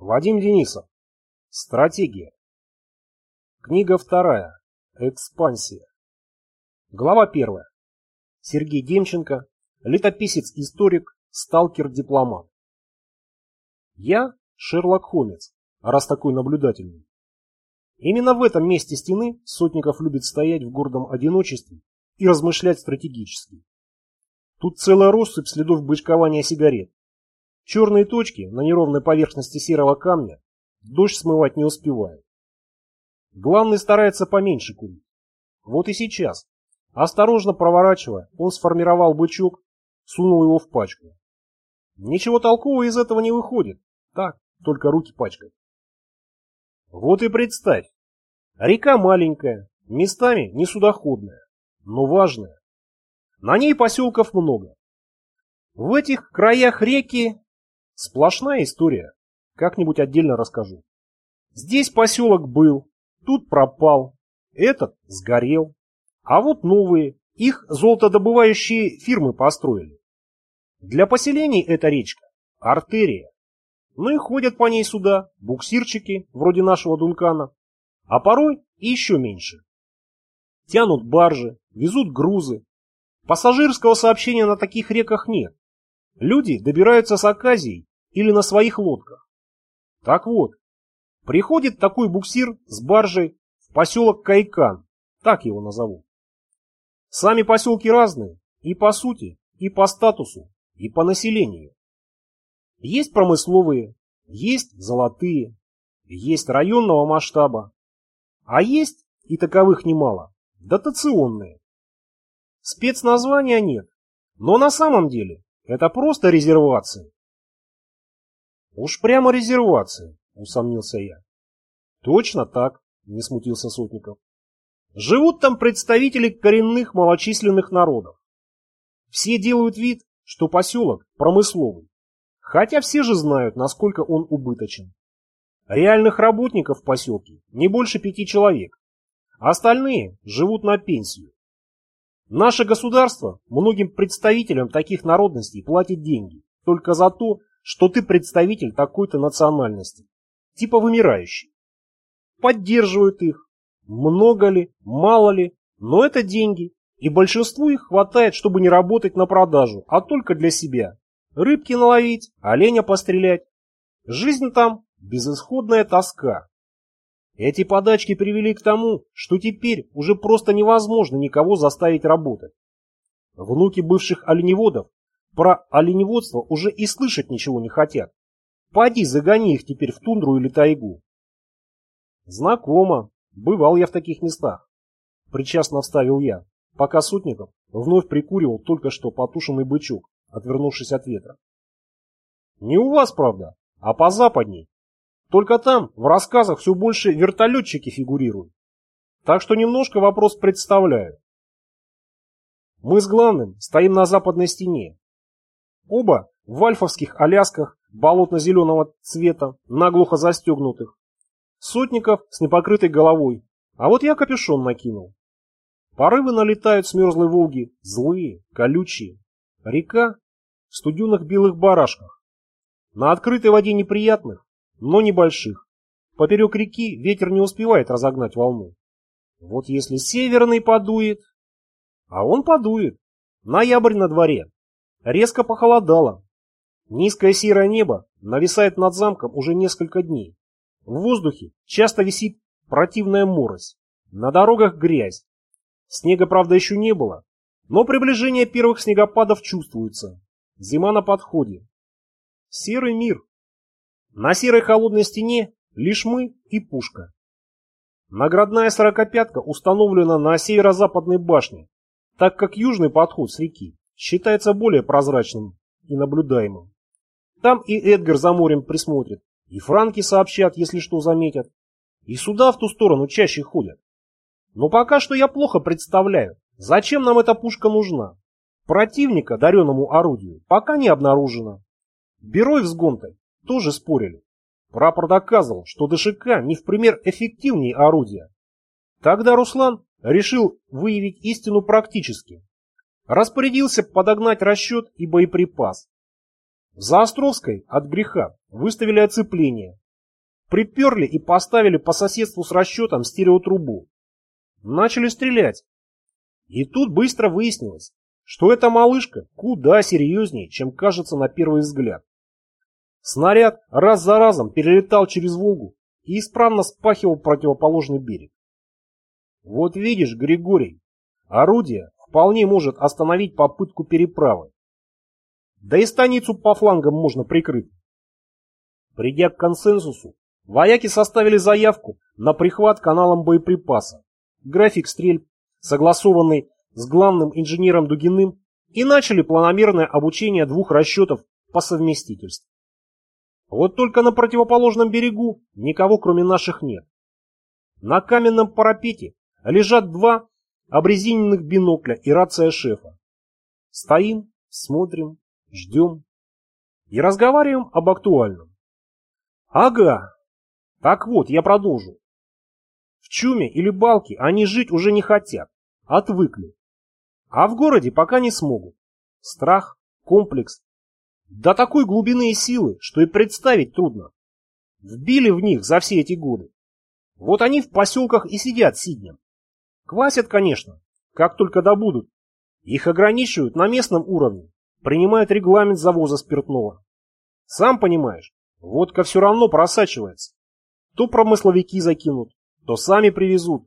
Вадим Денисов. Стратегия. Книга вторая. Экспансия. Глава первая. Сергей Демченко. Летописец-историк. Сталкер-дипломат. Я Шерлок Холмс, раз такой наблюдательный. Именно в этом месте стены Сотников любит стоять в гордом одиночестве и размышлять стратегически. Тут целая россыпь следов бычкования сигарет. Черные точки на неровной поверхности серого камня дождь смывать не успевает. Главный старается поменьше курить. Вот и сейчас, осторожно проворачивая, он сформировал бычок, сунул его в пачку. Ничего толкового из этого не выходит. Так, только руки пачкать. Вот и представь. Река маленькая, местами не судоходная, но важная. На ней поселков много. В этих краях реки Сплошная история. Как-нибудь отдельно расскажу. Здесь поселок был, тут пропал, этот сгорел. А вот новые, их золотодобывающие фирмы построили. Для поселений эта речка – артерия. Ну и ходят по ней сюда буксирчики, вроде нашего Дункана, а порой и еще меньше. Тянут баржи, везут грузы. Пассажирского сообщения на таких реках нет. Люди добираются с Аказией или на своих лодках. Так вот, приходит такой буксир с баржей в поселок Кайкан, так его назову. Сами поселки разные и по сути, и по статусу, и по населению. Есть промысловые, есть золотые, есть районного масштаба, а есть, и таковых немало, дотационные. Спецназвания нет, но на самом деле это просто резервации. Уж прямо резервация, усомнился я. Точно так, не смутился Сотников. Живут там представители коренных малочисленных народов. Все делают вид, что поселок промысловый, хотя все же знают, насколько он убыточен. Реальных работников в поселке не больше пяти человек, а остальные живут на пенсию. Наше государство многим представителям таких народностей платит деньги только за то, что ты представитель такой-то национальности, типа вымирающий. Поддерживают их. Много ли, мало ли, но это деньги, и большинству их хватает, чтобы не работать на продажу, а только для себя. Рыбки наловить, оленя пострелять. Жизнь там безысходная тоска. Эти подачки привели к тому, что теперь уже просто невозможно никого заставить работать. Внуки бывших оленеводов про оленеводство уже и слышать ничего не хотят. Поди, загони их теперь в тундру или тайгу. Знакомо. Бывал я в таких местах. Причастно вставил я, пока Сотников вновь прикуривал только что потушенный бычок, отвернувшись от ветра. Не у вас, правда, а по западней. Только там в рассказах все больше вертолетчики фигурируют. Так что немножко вопрос представляю. Мы с главным стоим на западной стене, Оба в альфовских алясках болотно-зеленого цвета, наглухо застегнутых. Сотников с непокрытой головой, а вот я капюшон накинул. Порывы налетают с мерзлой Волги, злые, колючие. Река в студенных белых барашках. На открытой воде неприятных, но небольших. Поперек реки ветер не успевает разогнать волну. Вот если северный подует... А он подует. Ноябрь на дворе. Резко похолодало. Низкое серое небо нависает над замком уже несколько дней. В воздухе часто висит противная морось. На дорогах грязь. Снега, правда, еще не было, но приближение первых снегопадов чувствуется. Зима на подходе. Серый мир. На серой холодной стене лишь мы и пушка. Наградная сорокопятка установлена на северо-западной башне, так как южный подход с реки считается более прозрачным и наблюдаемым. Там и Эдгар за морем присмотрит, и франки сообщат, если что заметят, и сюда в ту сторону чаще ходят. Но пока что я плохо представляю, зачем нам эта пушка нужна. Противника дареному орудию пока не обнаружено. Берой с Гонтой тоже спорили. Прапор доказывал, что ДШК не в пример эффективнее орудия. Тогда Руслан решил выявить истину практически Распорядился подогнать расчет и боеприпас. За Островской от греха выставили оцепление, приперли и поставили по соседству с расчетом стереотрубу. Начали стрелять. И тут быстро выяснилось, что эта малышка куда серьезнее, чем кажется на первый взгляд. Снаряд раз за разом перелетал через Волгу и исправно спахивал противоположный берег. Вот видишь, Григорий, орудие вполне может остановить попытку переправы. Да и станицу по флангам можно прикрыть. Придя к консенсусу, вояки составили заявку на прихват каналом боеприпаса, график стрельб, согласованный с главным инженером Дугиным, и начали планомерное обучение двух расчетов по совместительству. Вот только на противоположном берегу никого кроме наших нет. На каменном парапете лежат два обрезиненных бинокля и рация шефа. Стоим, смотрим, ждем и разговариваем об актуальном. Ага. Так вот, я продолжу. В Чуме или Балке они жить уже не хотят, отвыкли. А в городе пока не смогут. Страх, комплекс. До такой глубины и силы, что и представить трудно. Вбили в них за все эти годы. Вот они в поселках и сидят сиднем. Квасят, конечно, как только добудут. Их ограничивают на местном уровне, принимают регламент завоза спиртного. Сам понимаешь, водка все равно просачивается. То промысловики закинут, то сами привезут.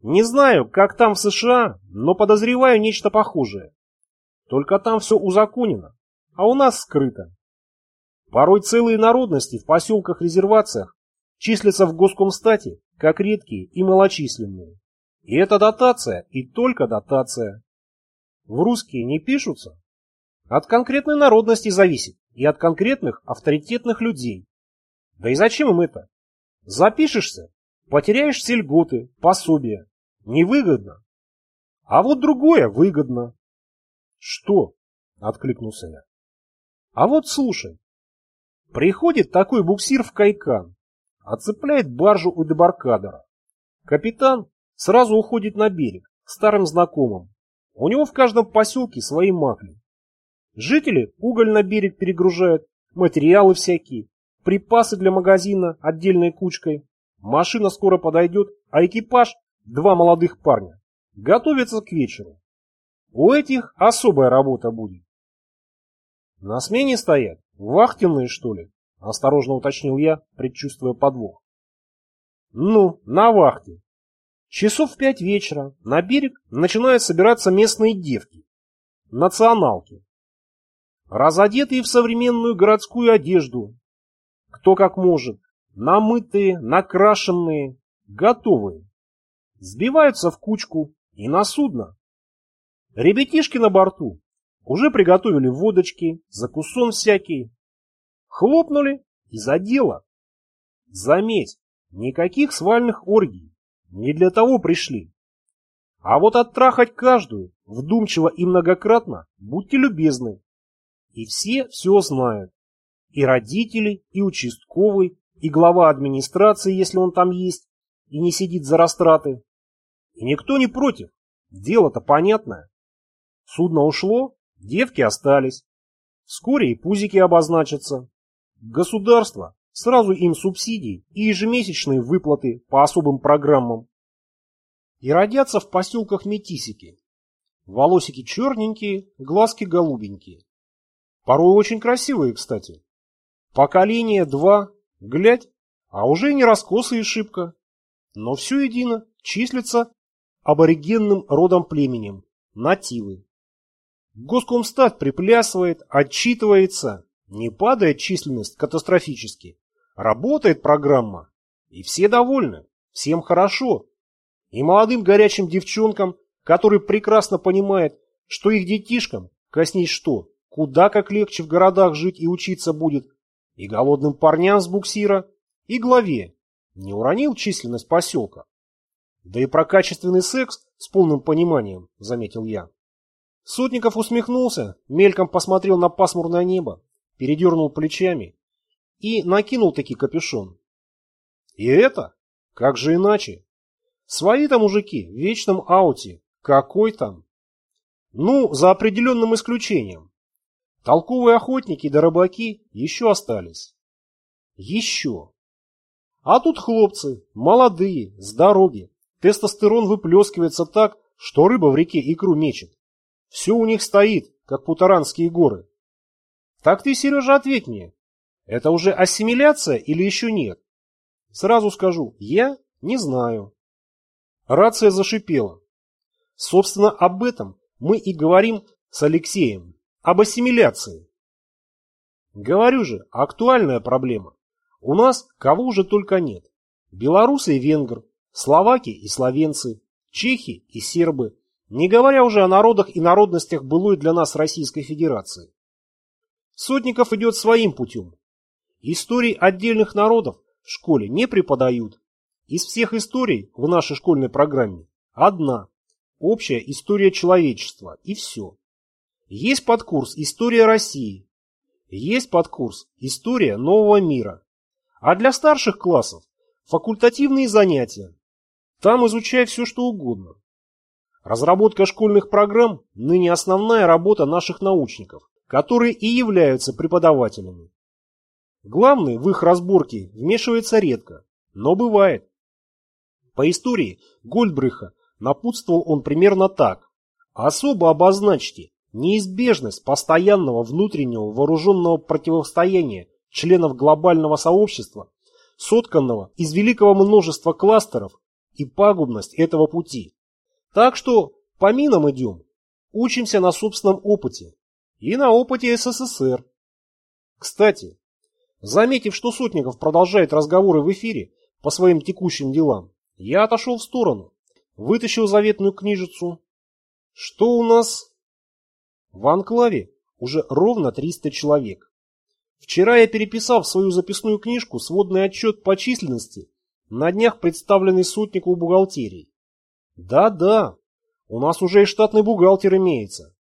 Не знаю, как там в США, но подозреваю нечто похожее. Только там все узаконено, а у нас скрыто. Порой целые народности в поселках-резервациях числятся в Госкомстате как редкие и малочисленные. И это дотация, и только дотация. В русские не пишутся. От конкретной народности зависит, и от конкретных авторитетных людей. Да и зачем им это? Запишешься, потеряешь все льготы, пособия. Невыгодно. А вот другое выгодно. Что? Откликнулся я. А вот слушай. Приходит такой буксир в Кайкан, отцепляет баржу у дебаркадера. Капитан сразу уходит на берег, к старым знакомым. У него в каждом поселке свои макли. Жители уголь на берег перегружают, материалы всякие, припасы для магазина отдельной кучкой. Машина скоро подойдет, а экипаж, два молодых парня, готовится к вечеру. У этих особая работа будет. На смене стоят? Вахтенные, что ли? Осторожно уточнил я, предчувствуя подвох. Ну, на вахте. Часов в пять вечера на берег начинают собираться местные девки, националки, разодетые в современную городскую одежду, кто как может, намытые, накрашенные, готовые, сбиваются в кучку и на судно. Ребятишки на борту уже приготовили водочки, закусон всякий, хлопнули и за дело. Заметь, никаких свальных оргий, не для того пришли. А вот оттрахать каждую, вдумчиво и многократно, будьте любезны. И все все знают. И родители, и участковый, и глава администрации, если он там есть, и не сидит за растраты. И никто не против. Дело-то понятное. Судно ушло, девки остались. Вскоре и пузики обозначатся. Государство Сразу им субсидии и ежемесячные выплаты по особым программам. И родятся в поселках метисики. Волосики черненькие, глазки голубенькие. Порой очень красивые, кстати. Поколение два, глядь, а уже не раскосые шибко. Но все едино числится аборигенным родом племенем, нативы. Госкомстат приплясывает, отчитывается, не падает численность катастрофически, Работает программа, и все довольны, всем хорошо. И молодым горячим девчонкам, которые прекрасно понимают, что их детишкам, коснись что, куда как легче в городах жить и учиться будет, и голодным парням с буксира, и главе, не уронил численность поселка. Да и про качественный секс с полным пониманием, заметил я. Сотников усмехнулся, мельком посмотрел на пасмурное небо, передернул плечами и накинул таки капюшон. И это? Как же иначе? Свои-то мужики в вечном ауте. Какой там? Ну, за определенным исключением. Толковые охотники да рыбаки еще остались. Еще. А тут хлопцы, молодые, с дороги. Тестостерон выплескивается так, что рыба в реке икру мечет. Все у них стоит, как путаранские горы. Так ты, Сережа, ответь мне. Это уже ассимиляция или еще нет? Сразу скажу, я не знаю. Рация зашипела. Собственно, об этом мы и говорим с Алексеем. Об ассимиляции. Говорю же, актуальная проблема. У нас кого уже только нет. Белорусы и венгр, словаки и словенцы, чехи и сербы, не говоря уже о народах и народностях былой для нас Российской Федерации. Сотников идет своим путем. Истории отдельных народов в школе не преподают. Из всех историй в нашей школьной программе одна – общая история человечества, и все. Есть подкурс «История России», есть подкурс «История нового мира». А для старших классов – факультативные занятия. Там изучай все, что угодно. Разработка школьных программ – ныне основная работа наших научников, которые и являются преподавателями. Главный в их разборке вмешивается редко, но бывает. По истории Гольдбрыха напутствовал он примерно так. Особо обозначьте неизбежность постоянного внутреннего вооруженного противостояния членов глобального сообщества, сотканного из великого множества кластеров и пагубность этого пути. Так что по минам идем, учимся на собственном опыте и на опыте СССР. Кстати, заметив, что Сотников продолжает разговоры в эфире по своим текущим делам, я отошел в сторону, вытащил заветную книжицу. Что у нас? В анклаве уже ровно 300 человек. Вчера я переписал в свою записную книжку сводный отчет по численности, на днях представленный Сотнику бухгалтерии. Да-да, у нас уже и штатный бухгалтер имеется.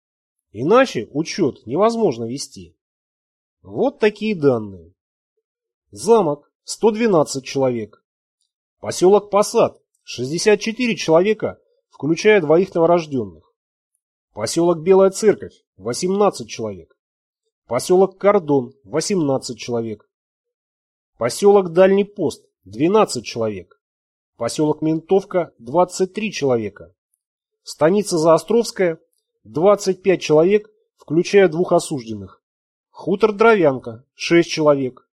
Иначе учет невозможно вести. Вот такие данные. Замок 112 человек. Поселок Посад 64 человека, включая двоих новорожденных. Поселок Белая Церковь 18 человек. Поселок Кордон 18 человек. Поселок Дальний Пост 12 человек. Поселок Ментовка – 23 человека. Станица Заостровская – 25 человек, включая двух осужденных. Хутор Дровянка – 6 человек.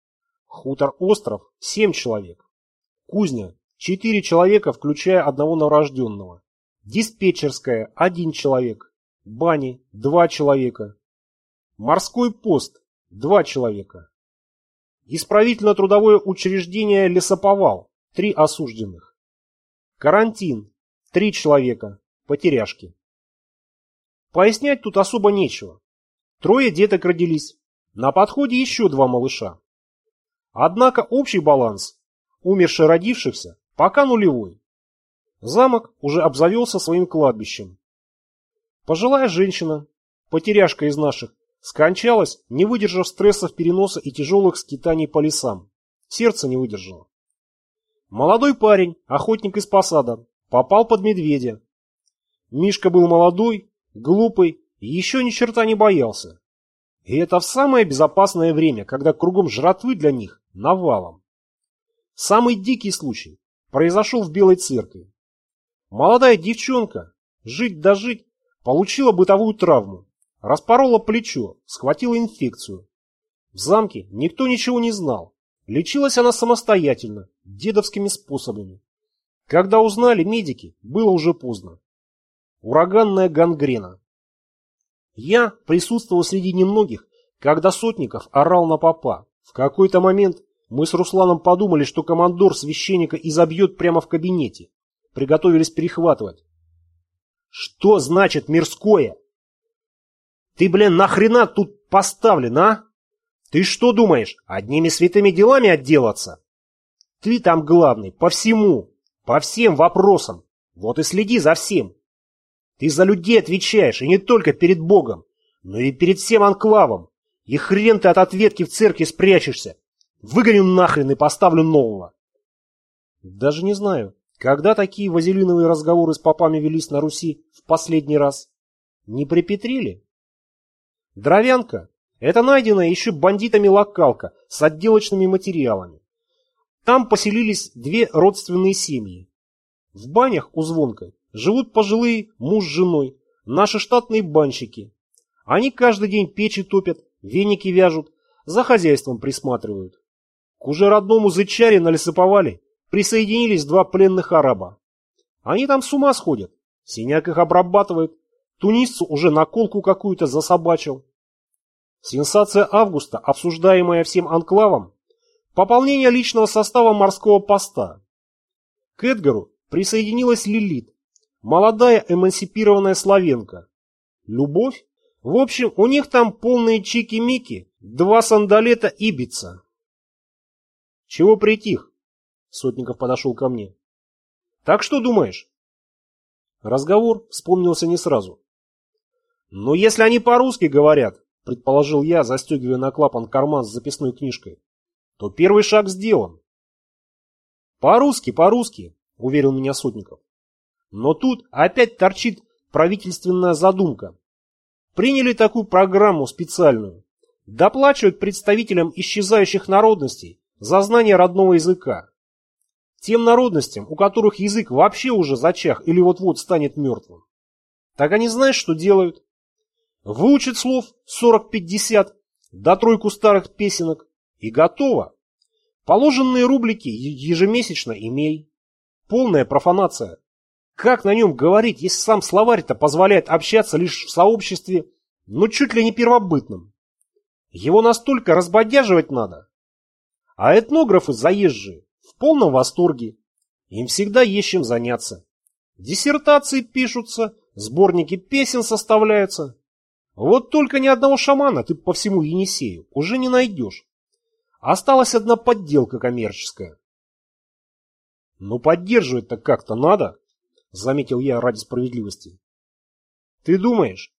Хутор Остров – 7 человек. Кузня – 4 человека, включая одного новорожденного. Диспетчерская – 1 человек. Бани – 2 человека. Морской пост – 2 человека. Исправительно-трудовое учреждение «Лесоповал» – 3 осужденных. Карантин. Три человека. Потеряшки. Пояснять тут особо нечего. Трое деток родились. На подходе еще два малыша. Однако общий баланс умерших родившихся пока нулевой. Замок уже обзавелся своим кладбищем. Пожилая женщина, потеряшка из наших, скончалась, не выдержав стрессов переноса и тяжелых скитаний по лесам. Сердце не выдержало. Молодой парень, охотник из посада, попал под медведя. Мишка был молодой, глупый и еще ни черта не боялся. И это в самое безопасное время, когда кругом жратвы для них навалом. Самый дикий случай произошел в Белой церкви. Молодая девчонка, жить да жить, получила бытовую травму, распорола плечо, схватила инфекцию. В замке никто ничего не знал, Лечилась она самостоятельно, дедовскими способами. Когда узнали медики, было уже поздно. Ураганная гангрена. Я присутствовал среди немногих, когда Сотников орал на попа. В какой-то момент мы с Русланом подумали, что командор священника изобьет прямо в кабинете. Приготовились перехватывать. Что значит мирское? Ты, блин, нахрена тут поставлен, а? Ты что думаешь, одними святыми делами отделаться? Ты там главный, по всему, по всем вопросам. Вот и следи за всем. Ты за людей отвечаешь, и не только перед Богом, но и перед всем анклавом. И хрен ты от ответки в церкви спрячешься. Выгоню нахрен и поставлю нового. Даже не знаю, когда такие вазелиновые разговоры с попами велись на Руси в последний раз. Не припетрили? Дровянка это найденная еще бандитами локалка с отделочными материалами. Там поселились две родственные семьи. В банях у Звонка живут пожилые муж с женой, наши штатные банщики. Они каждый день печи топят, веники вяжут, за хозяйством присматривают. К уже родному зычаре на лесоповале присоединились два пленных араба. Они там с ума сходят. Синяк их обрабатывает. Тунисцу уже наколку какую-то засобачил. Сенсация августа, обсуждаемая всем анклавом, пополнение личного состава морского поста. К Эдгару присоединилась Лилит, молодая эмансипированная славенка. Любовь? В общем, у них там полные чики-мики, два сандалета Ибица. Чего притих? Сотников подошел ко мне. Так что думаешь? Разговор вспомнился не сразу. «Но если они по-русски говорят», — предположил я, застегивая на клапан карман с записной книжкой, то первый шаг сделан. «По-русски, по-русски», — уверил меня Сотников. Но тут опять торчит правительственная задумка. Приняли такую программу специальную. Доплачивают представителям исчезающих народностей за знание родного языка. Тем народностям, у которых язык вообще уже зачах или вот-вот станет мертвым. Так они знаешь, что делают? Выучат слов 40-50, до тройку старых песенок, и готово. Положенные рублики ежемесячно имей. Полная профанация. Как на нем говорить, если сам словарь-то позволяет общаться лишь в сообществе, ну чуть ли не первобытном? Его настолько разбодяживать надо. А этнографы заезжие в полном восторге. Им всегда есть чем заняться. Диссертации пишутся, сборники песен составляются. Вот только ни одного шамана ты по всему Енисею уже не найдешь. Осталась одна подделка коммерческая. Но поддерживать-то как-то надо, заметил я ради справедливости. Ты думаешь?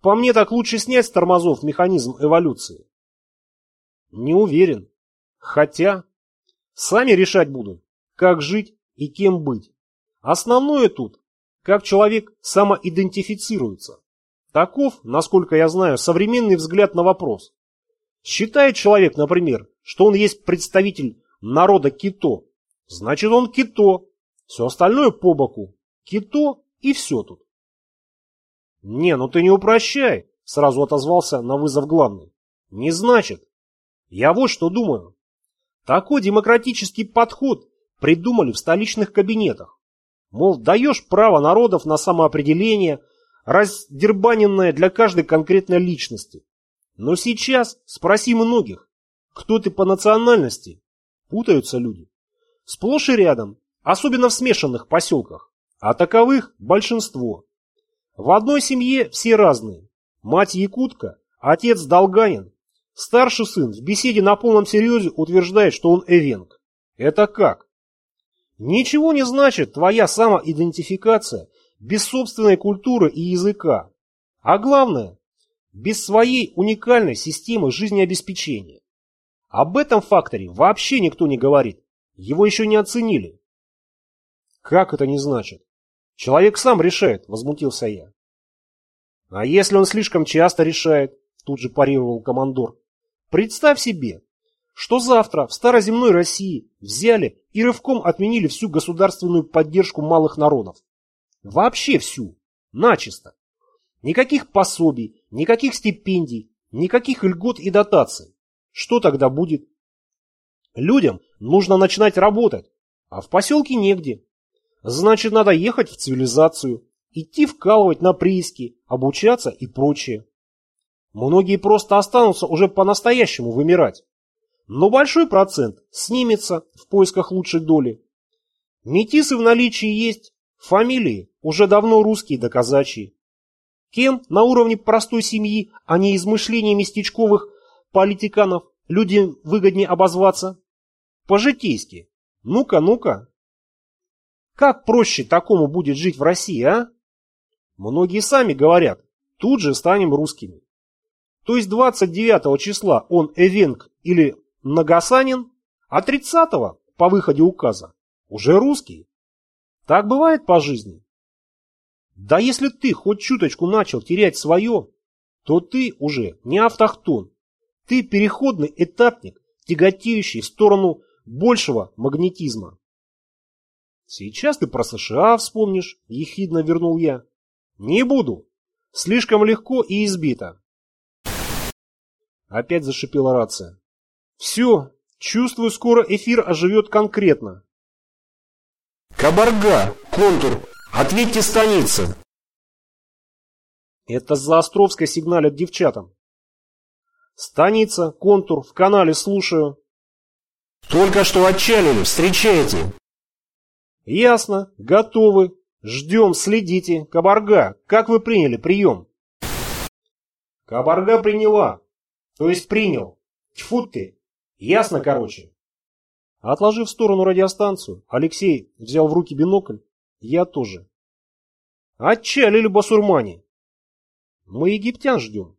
По мне так лучше снять с тормозов механизм эволюции. Не уверен. Хотя... Сами решать будут, как жить и кем быть. Основное тут, как человек самоидентифицируется. Таков, насколько я знаю, современный взгляд на вопрос. Считает человек, например, что он есть представитель народа Кито, значит он Кито, все остальное по боку. Кито и все тут. Не, ну ты не упрощай, сразу отозвался на вызов главный. Не значит. Я вот что думаю. Такой демократический подход придумали в столичных кабинетах. Мол, даешь право народов на самоопределение, раздербаненное для каждой конкретной личности. Но сейчас спроси многих, кто ты по национальности. Путаются люди. Сплошь и рядом, особенно в смешанных поселках. А таковых большинство. В одной семье все разные. Мать якутка, отец долганин, Старший сын в беседе на полном серьезе утверждает, что он эвенг. Это как? Ничего не значит твоя самоидентификация без собственной культуры и языка. А главное, без своей уникальной системы жизнеобеспечения. Об этом факторе вообще никто не говорит. Его еще не оценили. Как это не значит? Человек сам решает, возмутился я. А если он слишком часто решает? Тут же парировал командор. Представь себе, что завтра в староземной России взяли и рывком отменили всю государственную поддержку малых народов. Вообще всю. Начисто. Никаких пособий, никаких стипендий, никаких льгот и дотаций. Что тогда будет? Людям нужно начинать работать, а в поселке негде. Значит, надо ехать в цивилизацию, идти вкалывать на прииски, обучаться и прочее. Многие просто останутся уже по-настоящему вымирать. Но большой процент снимется в поисках лучшей доли. Метисы в наличии есть, фамилии уже давно русские да казачьи. Кем на уровне простой семьи, а не измышлений местечковых политиканов, людям выгоднее обозваться? По-житейски. Ну-ка, ну-ка. Как проще такому будет жить в России, а? Многие сами говорят, тут же станем русскими. То есть 29 числа он Эвенг или Нагасанин, а 30 по выходе указа уже русский. Так бывает по жизни. Да если ты хоть чуточку начал терять свое, то ты уже не автохтон. Ты переходный этапник, тяготеющий в сторону большего магнетизма. Сейчас ты про США вспомнишь, ехидно вернул я. Не буду. Слишком легко и избито. Опять зашипела рация. Все, чувствую, скоро эфир оживет конкретно. Кабарга, контур, ответьте станица. Это за Островской сигналят девчатам. Станица, контур, в канале слушаю. Только что отчалили, встречайте. Ясно, готовы. Ждем, следите. Кабарга, как вы приняли прием? Кабарга приняла. То есть принял. Тьфу ты. Ясно, короче. Отложив в сторону радиостанцию, Алексей взял в руки бинокль. Я тоже. Отчалили басурмане. Мы египтян ждем.